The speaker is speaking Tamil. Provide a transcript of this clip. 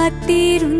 കാത്തിരുന്ന് കാത്തിരുന്ന് പുഴമിലി